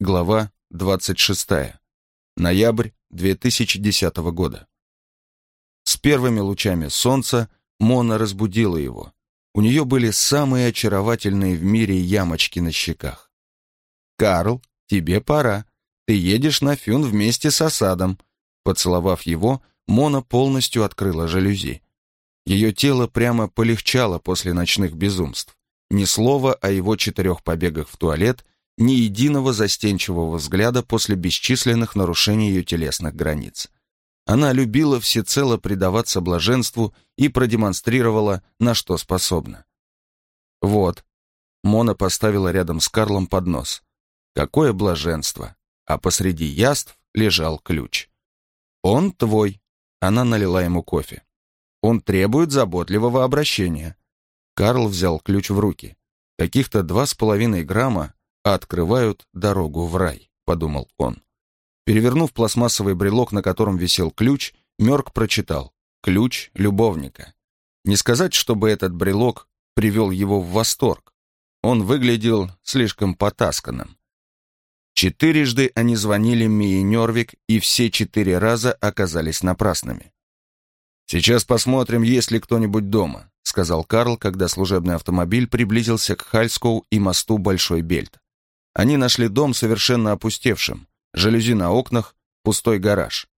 Глава 26. Ноябрь 2010 года. С первыми лучами солнца Мона разбудила его. У нее были самые очаровательные в мире ямочки на щеках. «Карл, тебе пора. Ты едешь на Фюн вместе с осадом». Поцеловав его, Мона полностью открыла жалюзи. Ее тело прямо полегчало после ночных безумств. Ни слова о его четырех побегах в туалет, ни единого застенчивого взгляда после бесчисленных нарушений ее телесных границ. Она любила всецело предаваться блаженству и продемонстрировала, на что способна. «Вот», — Мона поставила рядом с Карлом поднос. «Какое блаженство!» А посреди яств лежал ключ. «Он твой», — она налила ему кофе. «Он требует заботливого обращения». Карл взял ключ в руки. Каких-то два с половиной грамма открывают дорогу в рай, подумал он. Перевернув пластмассовый брелок, на котором висел ключ, Мёрк прочитал «Ключ любовника». Не сказать, чтобы этот брелок привел его в восторг. Он выглядел слишком потасканным. Четырежды они звонили Мии Нервик, и все четыре раза оказались напрасными. «Сейчас посмотрим, есть ли кто-нибудь дома», сказал Карл, когда служебный автомобиль приблизился к Хальскоу и мосту Большой Бельт. Они нашли дом совершенно опустевшим, жалюзи на окнах, пустой гараж.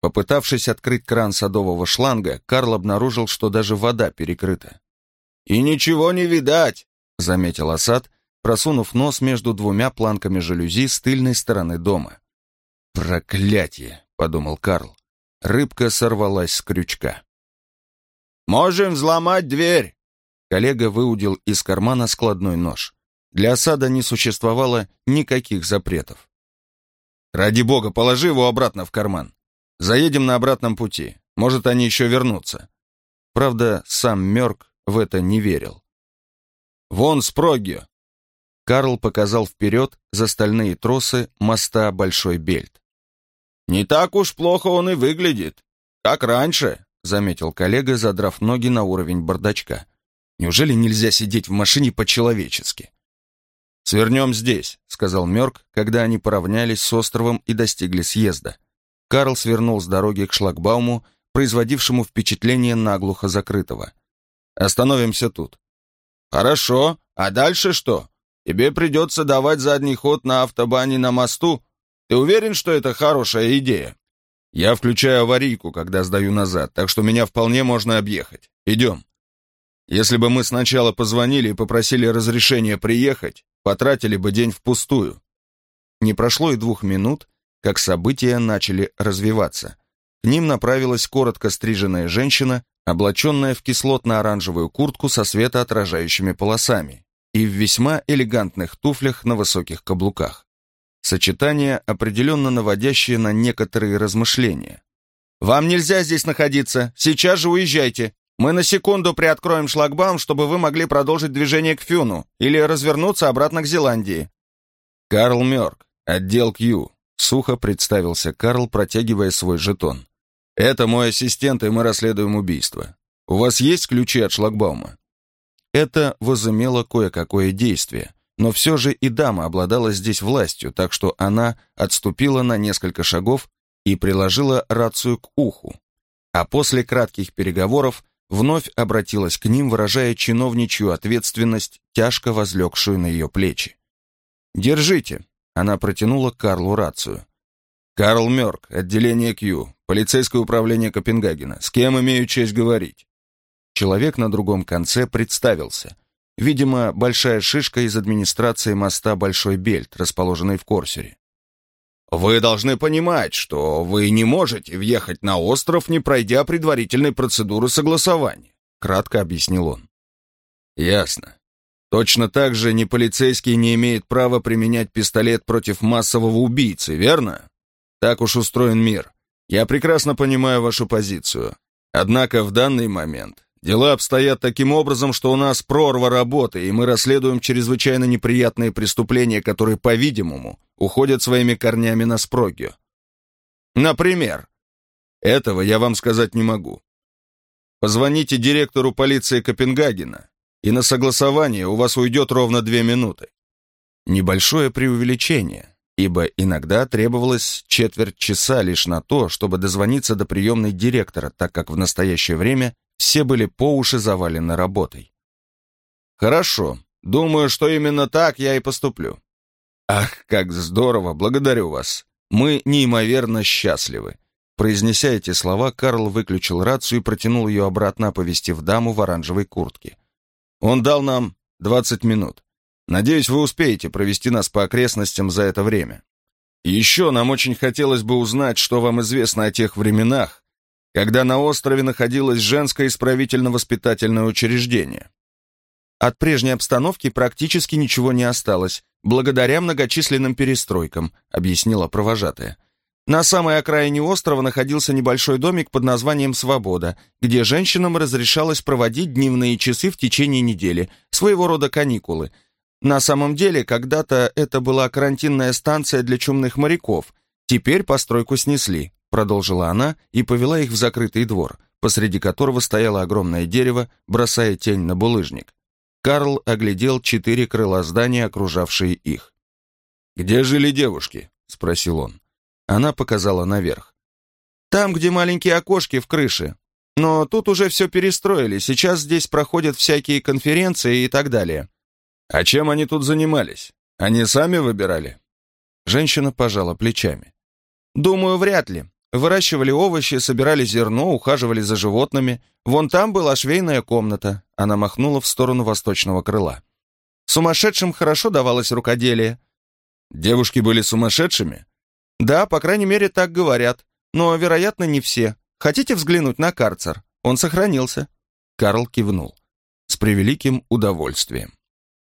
Попытавшись открыть кран садового шланга, Карл обнаружил, что даже вода перекрыта. «И ничего не видать», — заметил Асад, просунув нос между двумя планками жалюзи с тыльной стороны дома. «Проклятие!» — подумал Карл. Рыбка сорвалась с крючка. «Можем взломать дверь!» Коллега выудил из кармана складной нож. Для осада не существовало никаких запретов. «Ради бога, положи его обратно в карман. Заедем на обратном пути. Может, они еще вернутся». Правда, сам Мерк в это не верил. «Вон Спрогио!» Карл показал вперед за стальные тросы моста Большой Бельт. «Не так уж плохо он и выглядит, как раньше», заметил коллега, задрав ноги на уровень бардачка. «Неужели нельзя сидеть в машине по-человечески?» «Свернем здесь», — сказал Мёрк, когда они поравнялись с островом и достигли съезда. Карл свернул с дороги к шлагбауму, производившему впечатление наглухо закрытого. «Остановимся тут». «Хорошо. А дальше что? Тебе придется давать задний ход на автобане на мосту? Ты уверен, что это хорошая идея?» «Я включаю аварийку, когда сдаю назад, так что меня вполне можно объехать. Идем». Если бы мы сначала позвонили и попросили разрешения приехать, потратили бы день впустую. Не прошло и двух минут, как события начали развиваться. К ним направилась коротко стриженная женщина, облаченная в кислотно-оранжевую куртку со светоотражающими полосами и в весьма элегантных туфлях на высоких каблуках. Сочетание, определенно наводящее на некоторые размышления. «Вам нельзя здесь находиться, сейчас же уезжайте», мы на секунду приоткроем шлагбаум, чтобы вы могли продолжить движение к Фюну или развернуться обратно к Зеландии». «Карл Мёрк, отдел Кью», — сухо представился Карл, протягивая свой жетон. «Это мой ассистент, и мы расследуем убийство. У вас есть ключи от шлагбаума?» Это возымело кое-какое действие, но все же и дама обладала здесь властью, так что она отступила на несколько шагов и приложила рацию к уху. А после кратких переговоров вновь обратилась к ним, выражая чиновничью ответственность, тяжко возлегшую на ее плечи. «Держите», — она протянула Карлу рацию. «Карл Мёрк, отделение Q, полицейское управление Копенгагена. С кем имею честь говорить?» Человек на другом конце представился. Видимо, большая шишка из администрации моста Большой Бельт, расположенной в Корсере. Вы должны понимать, что вы не можете въехать на остров, не пройдя предварительной процедуры согласования, кратко объяснил он. Ясно. Точно так же ни полицейский не имеет права применять пистолет против массового убийцы, верно? Так уж устроен мир. Я прекрасно понимаю вашу позицию. Однако в данный момент дела обстоят таким образом, что у нас прорва работы, и мы расследуем чрезвычайно неприятные преступления, которые, по-видимому, уходят своими корнями на спрогию. Например, этого я вам сказать не могу. Позвоните директору полиции Копенгагена, и на согласование у вас уйдет ровно две минуты. Небольшое преувеличение, ибо иногда требовалось четверть часа лишь на то, чтобы дозвониться до приемной директора, так как в настоящее время все были по уши завалены работой. «Хорошо, думаю, что именно так я и поступлю». «Ах, как здорово, благодарю вас. Мы неимоверно счастливы». Произнеся эти слова, Карл выключил рацию и протянул ее обратно, оповестив даму в оранжевой куртке. Он дал нам 20 минут. Надеюсь, вы успеете провести нас по окрестностям за это время. еще нам очень хотелось бы узнать, что вам известно о тех временах, когда на острове находилось женское исправительно-воспитательное учреждение. От прежней обстановки практически ничего не осталось, благодаря многочисленным перестройкам, объяснила провожатая. На самой окраине острова находился небольшой домик под названием «Свобода», где женщинам разрешалось проводить дневные часы в течение недели, своего рода каникулы. На самом деле, когда-то это была карантинная станция для чумных моряков. Теперь постройку снесли, продолжила она и повела их в закрытый двор, посреди которого стояло огромное дерево, бросая тень на булыжник. Карл оглядел четыре крыла здания, окружавшие их. «Где жили девушки?» — спросил он. Она показала наверх. «Там, где маленькие окошки в крыше. Но тут уже все перестроили, сейчас здесь проходят всякие конференции и так далее». «А чем они тут занимались? Они сами выбирали?» Женщина пожала плечами. «Думаю, вряд ли. Выращивали овощи, собирали зерно, ухаживали за животными. Вон там была швейная комната». Она махнула в сторону восточного крыла. «Сумасшедшим хорошо давалось рукоделие». «Девушки были сумасшедшими?» Да, по крайней мере, так говорят. Но, вероятно, не все. Хотите взглянуть на карцер? Он сохранился. Карл кивнул. С превеликим удовольствием.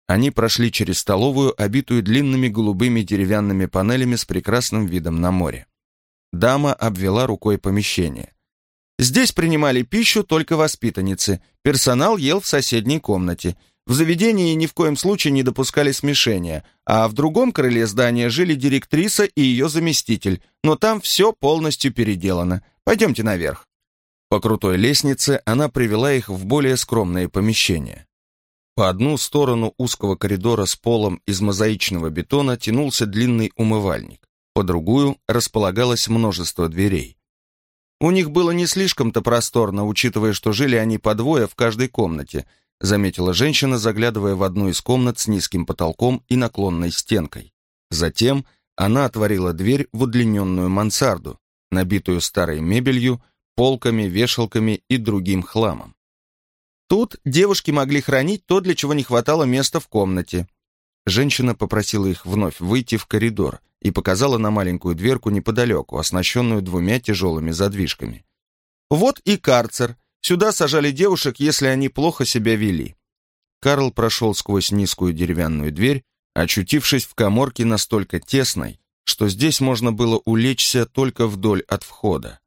Они прошли через столовую, обитую длинными голубыми деревянными панелями с прекрасным видом на море. Дама обвела рукой помещение. Здесь принимали пищу только воспитанницы, персонал ел в соседней комнате – в заведении ни в коем случае не допускали смешения, а в другом крыле здания жили директриса и ее заместитель, но там все полностью переделано. Пойдемте наверх. По крутой лестнице она привела их в более скромное помещение. По одну сторону узкого коридора с полом из мозаичного бетона тянулся длинный умывальник, по другую располагалось множество дверей. У них было не слишком-то просторно, учитывая, что жили они по двое в каждой комнате – заметила женщина, заглядывая в одну из комнат с низким потолком и наклонной стенкой. Затем она отворила дверь в удлиненную мансарду, набитую старой мебелью, полками, вешалками и другим хламом. Тут девушки могли хранить то, для чего не хватало места в комнате. Женщина попросила их вновь выйти в коридор и показала на маленькую дверку неподалеку, оснащенную двумя тяжелыми задвижками. «Вот и карцер», Сюда сажали девушек, если они плохо себя вели. Карл прошел сквозь низкую деревянную дверь, очутившись в коморке настолько тесной, что здесь можно было улечься только вдоль от входа.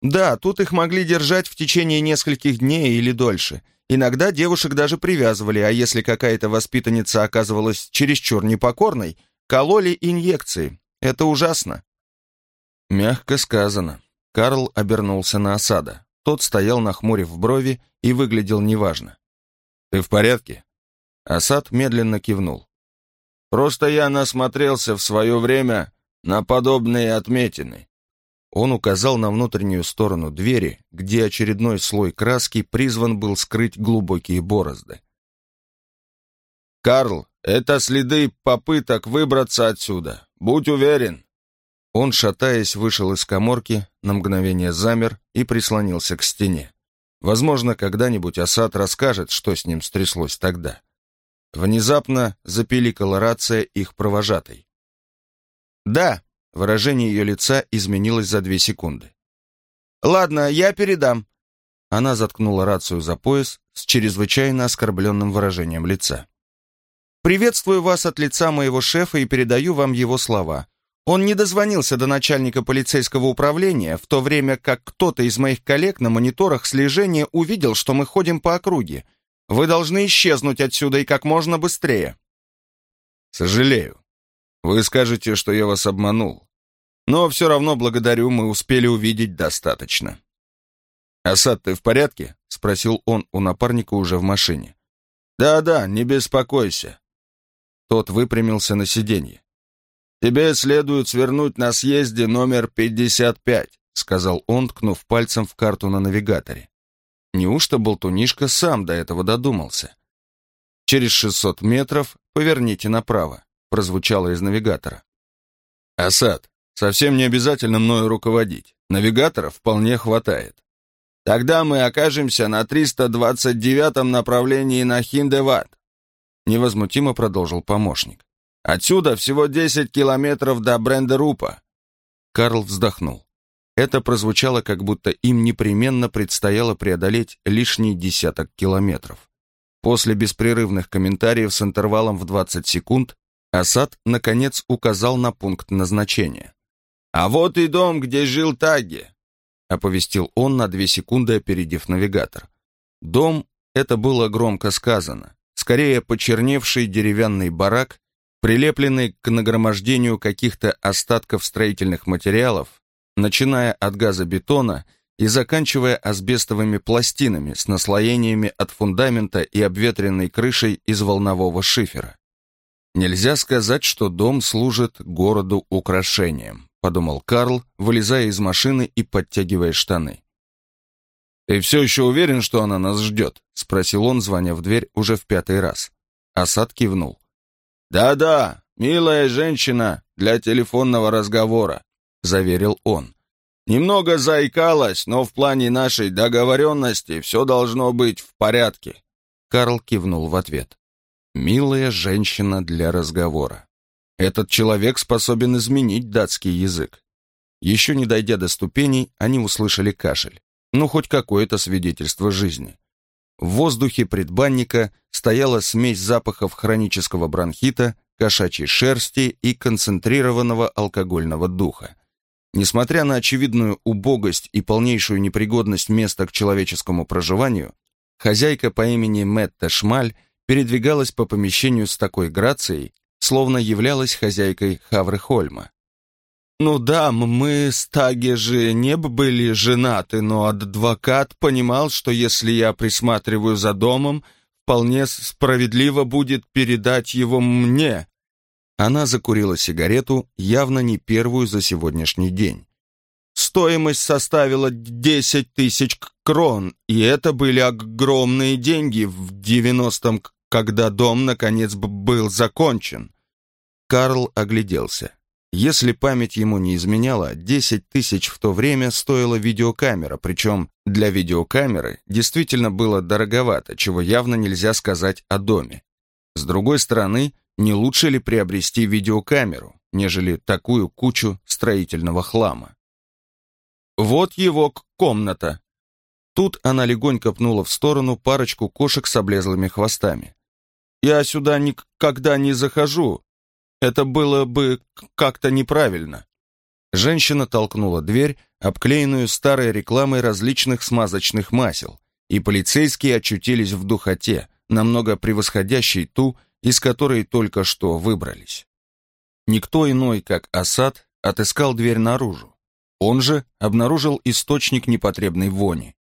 Да, тут их могли держать в течение нескольких дней или дольше. Иногда девушек даже привязывали, а если какая-то воспитанница оказывалась чересчур непокорной, кололи инъекции. Это ужасно. Мягко сказано. Карл обернулся на осада. Тот стоял нахмурив брови и выглядел неважно. «Ты в порядке?» Асад медленно кивнул. «Просто я насмотрелся в свое время на подобные отметины». Он указал на внутреннюю сторону двери, где очередной слой краски призван был скрыть глубокие борозды. «Карл, это следы попыток выбраться отсюда. Будь уверен, он, шатаясь, вышел из коморки, на мгновение замер и прислонился к стене. Возможно, когда-нибудь Асад расскажет, что с ним стряслось тогда. Внезапно запиликала рация их провожатой. «Да», — выражение ее лица изменилось за две секунды. «Ладно, я передам». Она заткнула рацию за пояс с чрезвычайно оскорбленным выражением лица. «Приветствую вас от лица моего шефа и передаю вам его слова. Он не дозвонился до начальника полицейского управления, в то время как кто-то из моих коллег на мониторах слежения увидел, что мы ходим по округе. Вы должны исчезнуть отсюда и как можно быстрее. Сожалею. Вы скажете, что я вас обманул. Но все равно благодарю, мы успели увидеть достаточно. «Асад, ты в порядке?» — спросил он у напарника уже в машине. «Да-да, не беспокойся». Тот выпрямился на сиденье. тебе следует свернуть на съезде номер 55», сказал он, ткнув пальцем в карту на навигаторе. Неужто болтунишка сам до этого додумался? «Через 600 метров поверните направо», прозвучало из навигатора. «Асад, совсем не обязательно мною руководить. Навигатора вполне хватает. Тогда мы окажемся на 329-м направлении на Хиндеват», невозмутимо продолжил помощник. «Отсюда всего 10 километров до Брендерупа». Карл вздохнул. Это прозвучало, как будто им непременно предстояло преодолеть лишний десяток километров. После беспрерывных комментариев с интервалом в 20 секунд Асад, наконец, указал на пункт назначения. «А вот и дом, где жил Таги», — оповестил он на две секунды, опередив навигатор. Дом — это было громко сказано. Скорее, почерневший деревянный барак, прилепленный к нагромождению каких-то остатков строительных материалов, начиная от газобетона и заканчивая асбестовыми пластинами с наслоениями от фундамента и обветренной крышей из волнового шифера. Нельзя сказать, что дом служит городу украшением, подумал Карл, вылезая из машины и подтягивая штаны. «Ты все еще уверен, что она нас ждет?» — спросил он, звоня в дверь уже в пятый раз. Асад кивнул. «Да-да, милая женщина для телефонного разговора», — заверил он. «Немного заикалась, но в плане нашей договоренности все должно быть в порядке». Карл кивнул в ответ. «Милая женщина для разговора». Этот человек способен изменить датский язык. Еще не дойдя до ступеней, они услышали кашель. Ну, хоть какое-то свидетельство жизни. В воздухе предбанника стояла смесь запахов хронического бронхита, кошачьей шерсти и концентрированного алкогольного духа. Несмотря на очевидную убогость и полнейшую непригодность места к человеческому проживанию, хозяйка по имени Мэтта Шмаль передвигалась по помещению с такой грацией, словно являлась хозяйкой Хаврыхольма. «Ну да, мы с Таги же не были женаты, но адвокат понимал, что если я присматриваю за домом, вполне справедливо будет передать его мне, она закурила сигарету, явно не первую за сегодняшний день. Стоимость составила 10 тысяч крон, и это были огромные деньги в 90-м, когда дом, наконец, был закончен. Карл огляделся. Если память ему не изменяла, 10 тысяч в то время стоила видеокамера, причем для видеокамеры действительно было дороговато, чего явно нельзя сказать о доме. С другой стороны, не лучше ли приобрести видеокамеру, нежели такую кучу строительного хлама? Вот его комната. Тут она легонько пнула в сторону парочку кошек с облезлыми хвостами. Я сюда никогда не захожу. Это было бы как-то неправильно. Женщина толкнула дверь, обклеенную старой рекламой различных смазочных масел, и полицейские очутились в духоте, намного превосходящей ту, из которой только что выбрались. Никто иной, как Асад, отыскал дверь наружу. Он же обнаружил источник непотребной вони.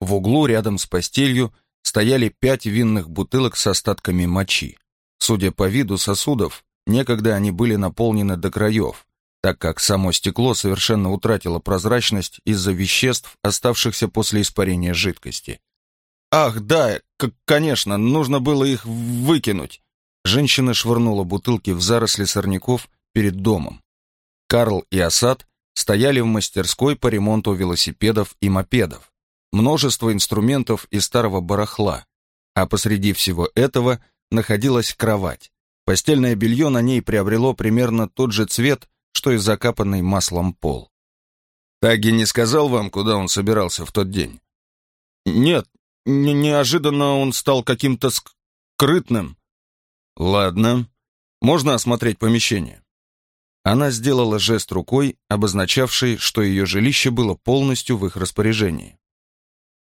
В углу рядом с постелью стояли пять винных бутылок с остатками мочи. Судя по виду сосудов, некогда они были наполнены до краев, так как само стекло совершенно утратило прозрачность из-за веществ, оставшихся после испарения жидкости. «Ах, да, конечно, нужно было их выкинуть», Женщина швырнула бутылки в заросли сорняков перед домом. Карл и Асад стояли в мастерской по ремонту велосипедов и мопедов. Множество инструментов и старого барахла. А посреди всего этого находилась кровать. Постельное белье на ней приобрело примерно тот же цвет, что и закапанный маслом пол. «Таги не сказал вам, куда он собирался в тот день?» «Нет, не неожиданно он стал каким-то скрытным», «Ладно. Можно осмотреть помещение?» Она сделала жест рукой, обозначавший, что ее жилище было полностью в их распоряжении.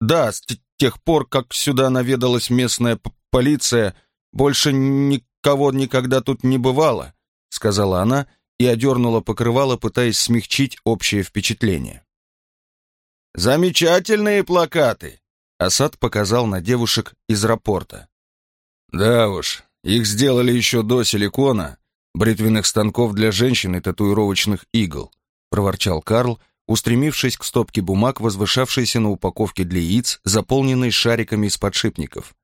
«Да, с тех пор, как сюда наведалась местная полиция, больше никого никогда тут не бывало», сказала она и одернула покрывало, пытаясь смягчить общее впечатление. «Замечательные плакаты!» Асад показал на девушек из рапорта. «Да уж, их сделали еще до силикона, бритвенных станков для женщин и татуировочных игл», проворчал Карл, устремившись к стопке бумаг, возвышавшейся на упаковке для яиц, заполненной шариками из подшипников.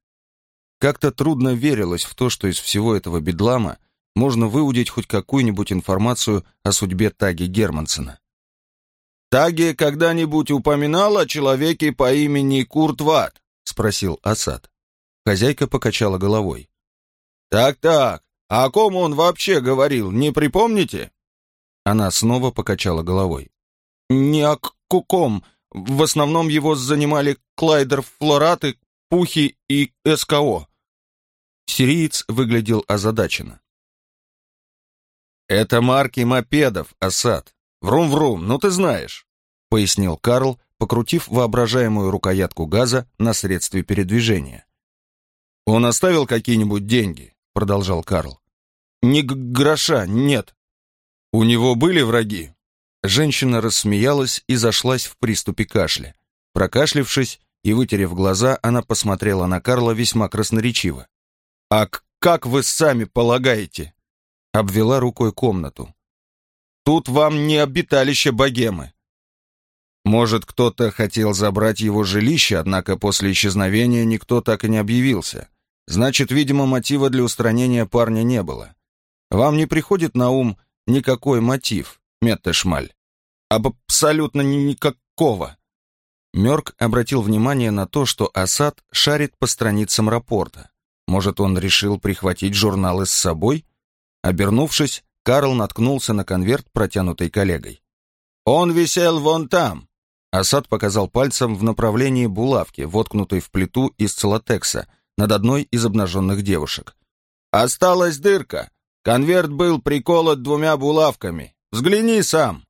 Как-то трудно верилось в то, что из всего этого бедлама можно выудить хоть какую-нибудь информацию о судьбе Таги Германсона. «Таги когда-нибудь упоминал о человеке по имени Курт Ватт?» — спросил Асад. Хозяйка покачала головой. «Так-так, а о ком он вообще говорил, не припомните?» Она снова покачала головой. «Не о куком. В основном его занимали Клайдер Флораты, Пухи и СКО». Сириец выглядел озадаченно. «Это марки мопедов, Асад. Врум-врум, ну ты знаешь», — пояснил Карл, покрутив воображаемую рукоятку газа на средстве передвижения. «Он оставил какие-нибудь деньги?» — продолжал Карл. «Ни гроша, нет». «У него были враги?» Женщина рассмеялась и зашлась в приступе кашля. Прокашлившись и вытерев глаза, она посмотрела на Карла весьма красноречиво. «А как вы сами полагаете?» Обвела рукой комнату. «Тут вам не обиталище богемы. Может, кто-то хотел забрать его жилище, однако после исчезновения никто так и не объявился. Значит, видимо, мотива для устранения парня не было. Вам не приходит на ум никакой мотив, Меттешмаль? Абсолютно никакого. Мёрк обратил внимание на то, что Асад шарит по страницам рапорта. Может, он решил прихватить журналы с собой? Обернувшись, Карл наткнулся на конверт, протянутый коллегой. «Он висел вон там!» Асад показал пальцем в направлении булавки, воткнутой в плиту из целотекса, над одной из обнаженных девушек. «Осталась дырка. Конверт был приколот двумя булавками. Взгляни сам!»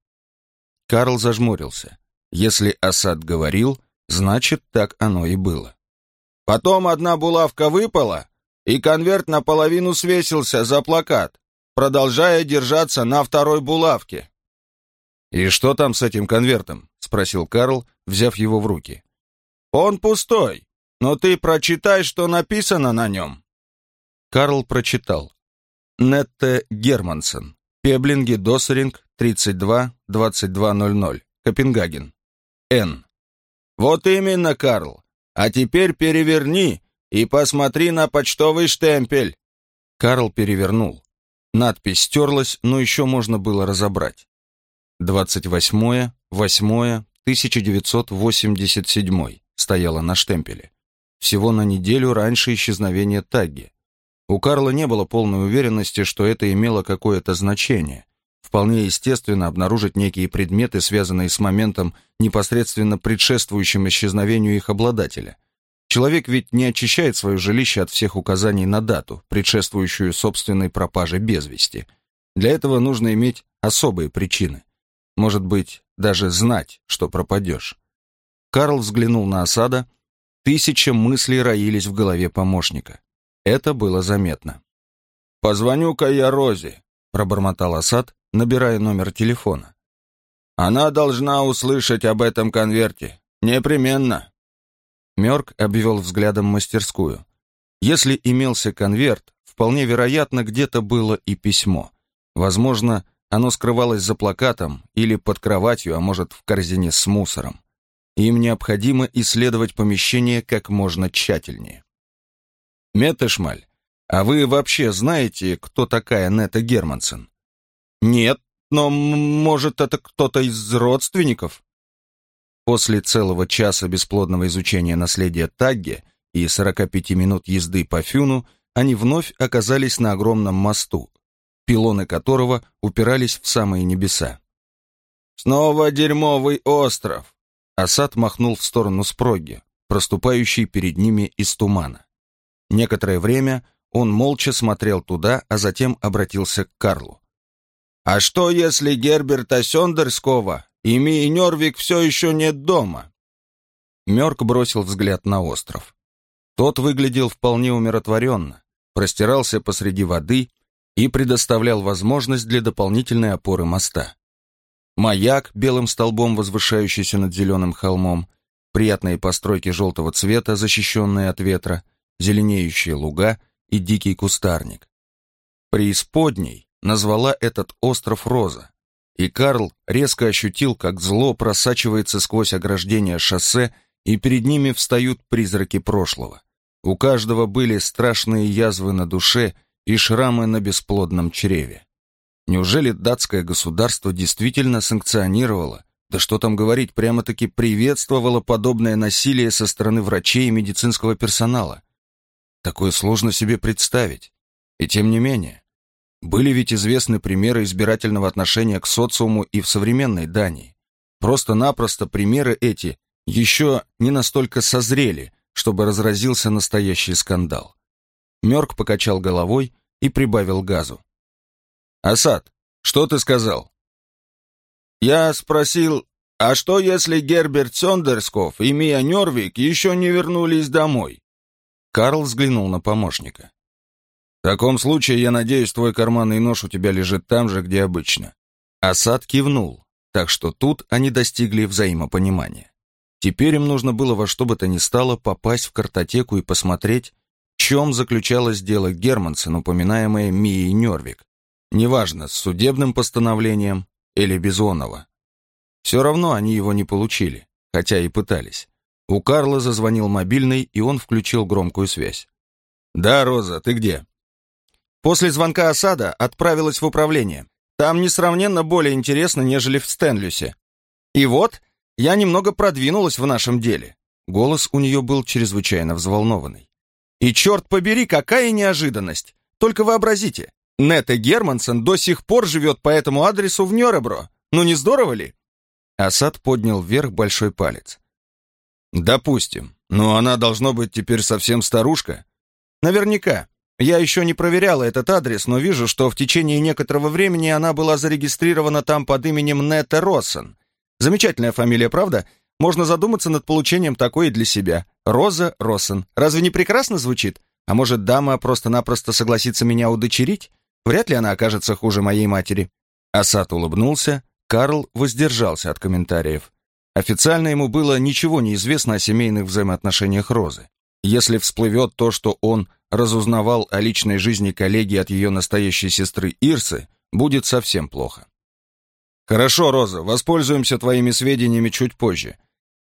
Карл зажмурился. Если Асад говорил, значит, так оно и было. Потом одна булавка выпала, и конверт наполовину свесился за плакат, продолжая держаться на второй булавке. «И что там с этим конвертом?» — спросил Карл, взяв его в руки. «Он пустой, но ты прочитай, что написано на нем». Карл прочитал. Нетте Германсен. Пеблинги Досеринг 32-2200. Копенгаген. Н. Вот именно, Карл. А теперь переверни и посмотри на почтовый штемпель. Карл перевернул. Надпись стерлась, но еще можно было разобрать. 28 8 1987 стояла на штемпеле. Всего на неделю раньше исчезновения Тагги. У Карла не было полной уверенности, что это имело какое-то значение. Вполне естественно обнаружить некие предметы, связанные с моментом, непосредственно предшествующим исчезновению их обладателя. Человек ведь не очищает свое жилище от всех указаний на дату, предшествующую собственной пропаже без вести. Для этого нужно иметь особые причины. Может быть, даже знать, что пропадешь. Карл взглянул на осада. Тысяча мыслей роились в голове помощника. Это было заметно. «Позвоню-ка я Розе», — пробормотал Асад, набирая номер телефона. «Она должна услышать об этом конверте. Непременно». Мёрк обвел взглядом мастерскую. Если имелся конверт, вполне вероятно, где-то было и письмо. Возможно, оно скрывалось за плакатом или под кроватью, а может, в корзине с мусором. Им необходимо исследовать помещение как можно тщательнее. Метешмаль, а вы вообще знаете, кто такая Нета Германсен? Нет, но, может, это кто-то из родственников? После целого часа бесплодного изучения наследия Тагге и 45 минут езды по Фюну они вновь оказались на огромном мосту, пилоны которого упирались в самые небеса. «Снова дерьмовый остров!» Асад махнул в сторону Спроги, проступающей перед ними из тумана. Некоторое время он молча смотрел туда, а затем обратился к Карлу. «А что, если Герберта Сёндерского и Мии Нервик все еще нет дома?» Мёрк бросил взгляд на остров. Тот выглядел вполне умиротворенно, простирался посреди воды и предоставлял возможность для дополнительной опоры моста. Маяк, белым столбом возвышающийся над зеленым холмом, приятные постройки желтого цвета, защищенные от ветра — зеленеющие луга и дикий кустарник. Преисподней назвала этот остров Роза, и Карл резко ощутил, как зло просачивается сквозь ограждение шоссе, и перед ними встают призраки прошлого. У каждого были страшные язвы на душе и шрамы на бесплодном чреве. Неужели датское государство действительно санкционировало, да что там говорить, прямо-таки приветствовало подобное насилие со стороны врачей и медицинского персонала? Такое сложно себе представить. И тем не менее, были ведь известны примеры избирательного отношения к социуму и в современной Дании. Просто-напросто примеры эти еще не настолько созрели, чтобы разразился настоящий скандал. Мёрк покачал головой и прибавил газу. «Асад, что ты сказал?» «Я спросил, а что если Герберт Сондерсков и Мия Нервик еще не вернулись домой?» Карл взглянул на помощника. «В таком случае, я надеюсь, твой карманный нож у тебя лежит там же, где обычно». Асад кивнул, так что тут они достигли взаимопонимания. Теперь им нужно было во что бы то ни стало попасть в картотеку и посмотреть, в чем заключалось дело Германса, упоминаемое Мией Нервик. Неважно, с судебным постановлением или Бизонова. Все равно они его не получили, хотя и пытались. У Карла зазвонил мобильный, и он включил громкую связь. «Да, Роза, ты где?» После звонка осада отправилась в управление. Там несравненно более интересно, нежели в Стэнлюсе. И вот, я немного продвинулась в нашем деле. Голос у нее был чрезвычайно взволнованный. И черт побери, какая неожиданность! Только вообразите, Нетта Германсон до сих пор живет по этому адресу в Нёребро. Ну не здорово ли? Асад поднял вверх большой палец. Допустим. Но она должно быть теперь совсем старушка. Наверняка. Я еще не проверяла этот адрес, но вижу, что в течение некоторого времени она была зарегистрирована там под именем Нетта Россен. Замечательная фамилия, правда? Можно задуматься над получением такой и для себя. Роза Россен. Разве не прекрасно звучит? А может, дама просто-напросто согласится меня удочерить? Вряд ли она окажется хуже моей матери». Асад улыбнулся, Карл воздержался от комментариев. Официально ему было ничего не известно о семейных взаимоотношениях Розы. Если всплывет то, что он разузнавал о личной жизни коллеги от ее настоящей сестры Ирсы, будет совсем плохо. «Хорошо, Роза, воспользуемся твоими сведениями чуть позже.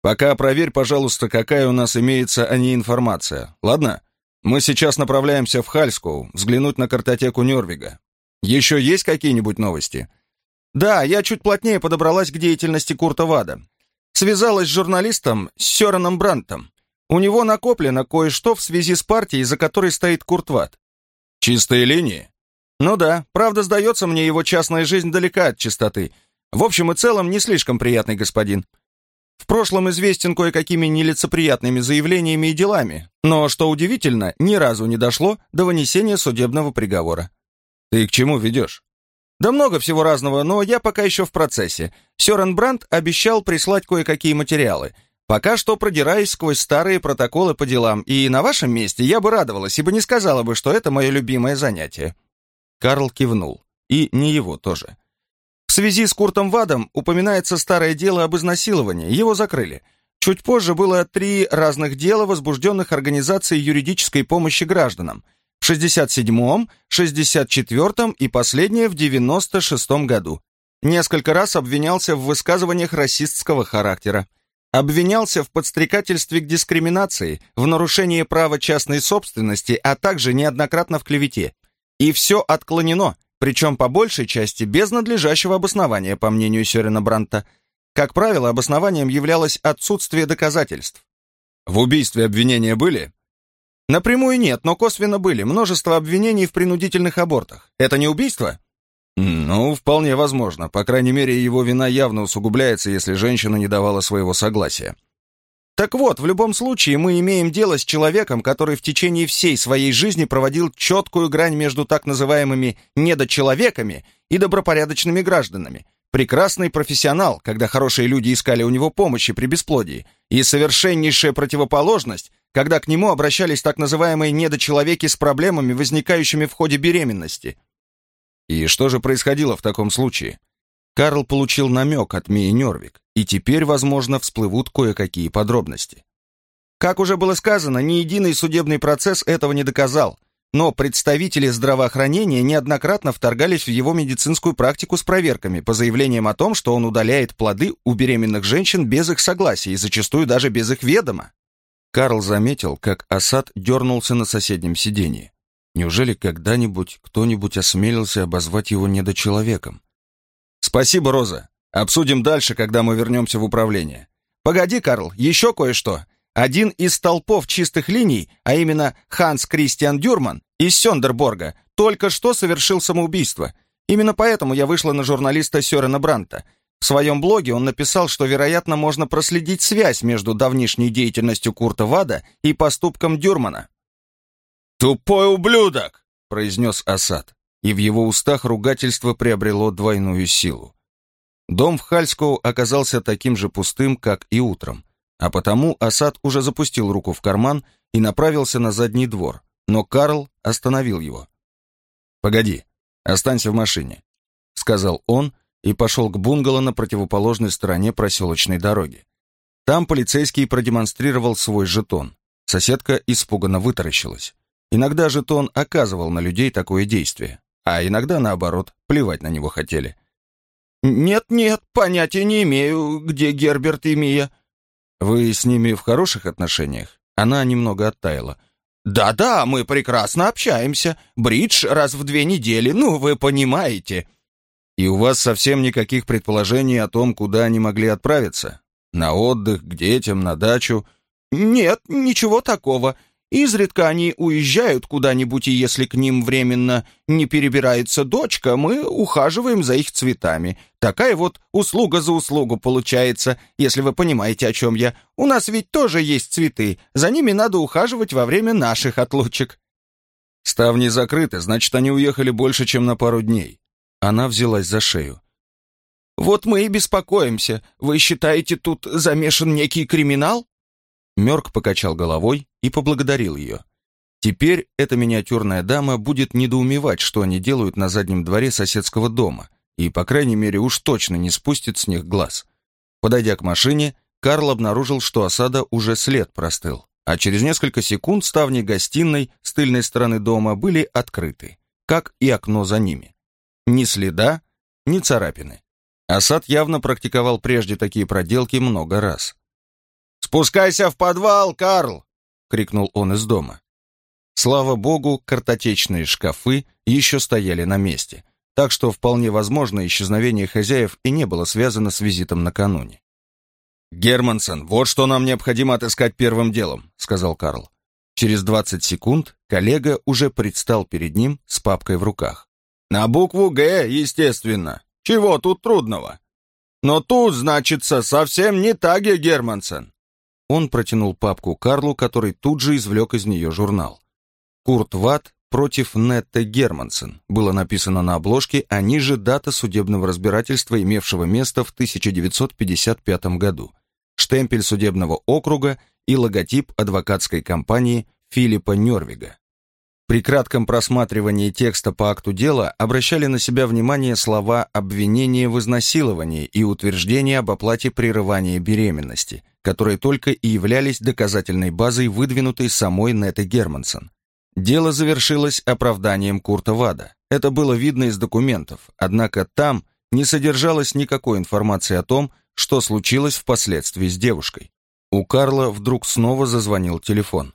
Пока проверь, пожалуйста, какая у нас имеется о ней информация, ладно? Мы сейчас направляемся в Хальскоу, взглянуть на картотеку Нервига. Еще есть какие-нибудь новости? Да, я чуть плотнее подобралась к деятельности Курта Вада. Связалась с журналистом Сёраном Брантом. У него накоплено кое-что в связи с партией, за которой стоит Курт Вад. Чистые линии? Ну да, правда, сдается мне его частная жизнь далека от чистоты. В общем и целом, не слишком приятный господин. В прошлом известен кое-какими нелицеприятными заявлениями и делами, но, что удивительно, ни разу не дошло до вынесения судебного приговора. Ты к чему ведешь? Да много всего разного, но я пока еще в процессе. Сёрен Брандт обещал прислать кое-какие материалы. Пока что продираюсь сквозь старые протоколы по делам, и на вашем месте я бы радовалась, ибо не сказала бы, что это мое любимое занятие. Карл кивнул. И не его тоже. В связи с Куртом Вадом упоминается старое дело об изнасиловании, его закрыли. Чуть позже было три разных дела, возбужденных Организацией юридической помощи гражданам. В 67-м, 64-м и последнее в 96-м году. Несколько раз обвинялся в высказываниях расистского характера. Обвинялся в подстрекательстве к дискриминации, в нарушении права частной собственности, а также неоднократно в клевете. И все отклонено – причем по большей части без надлежащего обоснования, по мнению Сёрена Бранта. Как правило, обоснованием являлось отсутствие доказательств. В убийстве обвинения были? Напрямую нет, но косвенно были. Множество обвинений в принудительных абортах. Это не убийство? Ну, вполне возможно. По крайней мере, его вина явно усугубляется, если женщина не давала своего согласия. Так вот, в любом случае мы имеем дело с человеком, который в течение всей своей жизни проводил четкую грань между так называемыми недочеловеками и добропорядочными гражданами. Прекрасный профессионал, когда хорошие люди искали у него помощи при бесплодии, и совершеннейшая противоположность, когда к нему обращались так называемые недочеловеки с проблемами, возникающими в ходе беременности. И что же происходило в таком случае? Карл получил намек от Мии Нервик, и теперь, возможно, всплывут кое-какие подробности. Как уже было сказано, ни единый судебный процесс этого не доказал. но представители здравоохранения неоднократно вторгались в его медицинскую практику с проверками по заявлениям о том, что он удаляет плоды у беременных женщин без их согласия и зачастую даже без их ведома. Карл заметил, как Асад дернулся на соседнем сиденье. Неужели когда-нибудь кто-нибудь осмелился обозвать его недочеловеком? «Спасибо, Роза. Обсудим дальше, когда мы вернемся в управление. Погоди, Карл, еще кое-что. Один из столпов чистых линий, а именно Ханс Кристиан Дюрман из Сёндерборга, только что совершил самоубийство. Именно поэтому я вышла на журналиста Сёрена Бранта. В своем блоге он написал, что, вероятно, можно проследить связь между давнишней деятельностью Курта Вада и поступком Дюрмана. «Тупой ублюдок!» — произнес Асад, и в его устах ругательство приобрело двойную силу. Дом в Хальскоу оказался таким же пустым, как и утром, а потому Асад уже запустил руку в карман и направился на задний двор, но Карл остановил его. «Погоди, останься в машине», — сказал он и пошел к бунгало на противоположной стороне проселочной дороги. Там полицейский продемонстрировал свой жетон. Соседка испуганно вытаращилась. Иногда жетон оказывал на людей такое действие, а иногда, наоборот, плевать на него хотели. «Нет-нет, понятия не имею, где Герберт и Мия». «Вы с ними в хороших отношениях?» Она немного оттаяла. «Да-да, мы прекрасно общаемся. Бридж раз в две недели, ну, вы понимаете». «И у вас совсем никаких предположений о том, куда они могли отправиться? На отдых, к детям, на дачу?» «Нет, ничего такого. Изредка они уезжают куда-нибудь, и если к ним временно не перебирается дочка, мы ухаживаем за их цветами. Такая вот услуга за услугу получается, если вы понимаете, о чем я. У нас ведь тоже есть цветы, за ними надо ухаживать во время наших отлучек». «Ставни закрыты, значит, они уехали больше, чем на пару дней». Она взялась за шею. «Вот мы и беспокоимся. Вы считаете, тут замешан некий криминал?» Мёрк покачал головой и поблагодарил ее. Теперь эта миниатюрная дама будет недоумевать, что они делают на заднем дворе соседского дома, и, по крайней мере, уж точно не спустит с них глаз. Подойдя к машине, Карл обнаружил, что осада уже след простыл, а через несколько секунд ставни гостиной с тыльной стороны дома были открыты, как и окно за ними. Ни следа, ни царапины. Асад явно практиковал прежде такие проделки много раз. «Спускайся в подвал, Карл!» — крикнул он из дома. Слава богу, картотечные шкафы еще стояли на месте, так что вполне возможно исчезновение хозяев и не было связано с визитом накануне. «Германсон, вот что нам необходимо отыскать первым делом», — сказал Карл. Через 20 секунд коллега уже предстал перед ним с папкой в руках. «На букву «Г», естественно. Чего тут трудного? Но тут, значится, совсем не Таги Германсон. Он протянул папку Карлу, который тут же извлек из нее журнал. «Курт Ватт против Нетта Германсен» было написано на обложке, а ниже дата судебного разбирательства, имевшего место в 1955 году, штемпель судебного округа и логотип адвокатской компании Филиппа Нервига. При кратком просматривании текста по акту дела обращали на себя внимание слова обвинения в изнасиловании и утверждение об оплате прерывания беременности, которые только и являлись доказательной базой, выдвинутой самой Неттой Германсон. Дело завершилось оправданием Курта Вада. Это было видно из документов, однако там не содержалось никакой информации о том, что случилось впоследствии с девушкой. У Карла вдруг снова зазвонил телефон.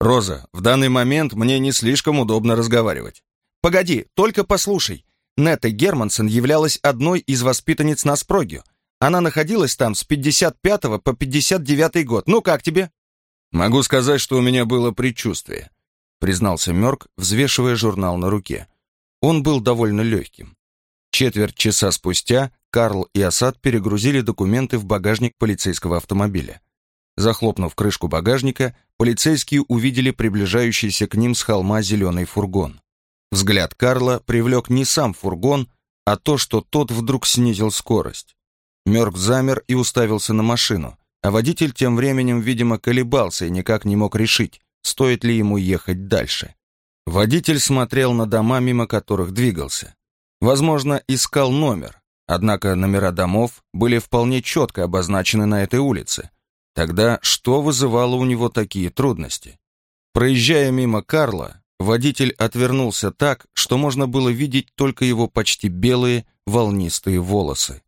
«Роза, в данный момент мне не слишком удобно разговаривать». «Погоди, только послушай. Нетта Германсон являлась одной из воспитанниц на Спрогию. Она находилась там с 55 по 59 год. Ну как тебе?» «Могу сказать, что у меня было предчувствие», признался Мёрк, взвешивая журнал на руке. Он был довольно легким. Четверть часа спустя Карл и Асад перегрузили документы в багажник полицейского автомобиля. Захлопнув крышку багажника, полицейские увидели приближающийся к ним с холма зеленый фургон. Взгляд Карла привлек не сам фургон, а то, что тот вдруг снизил скорость. Мёрк замер и уставился на машину, а водитель тем временем, видимо, колебался и никак не мог решить, стоит ли ему ехать дальше. Водитель смотрел на дома, мимо которых двигался. Возможно, искал номер, однако номера домов были вполне четко обозначены на этой улице, Тогда что вызывало у него такие трудности? Проезжая мимо Карла, Водитель отвернулся так, что можно было видеть только его почти белые волнистые волосы.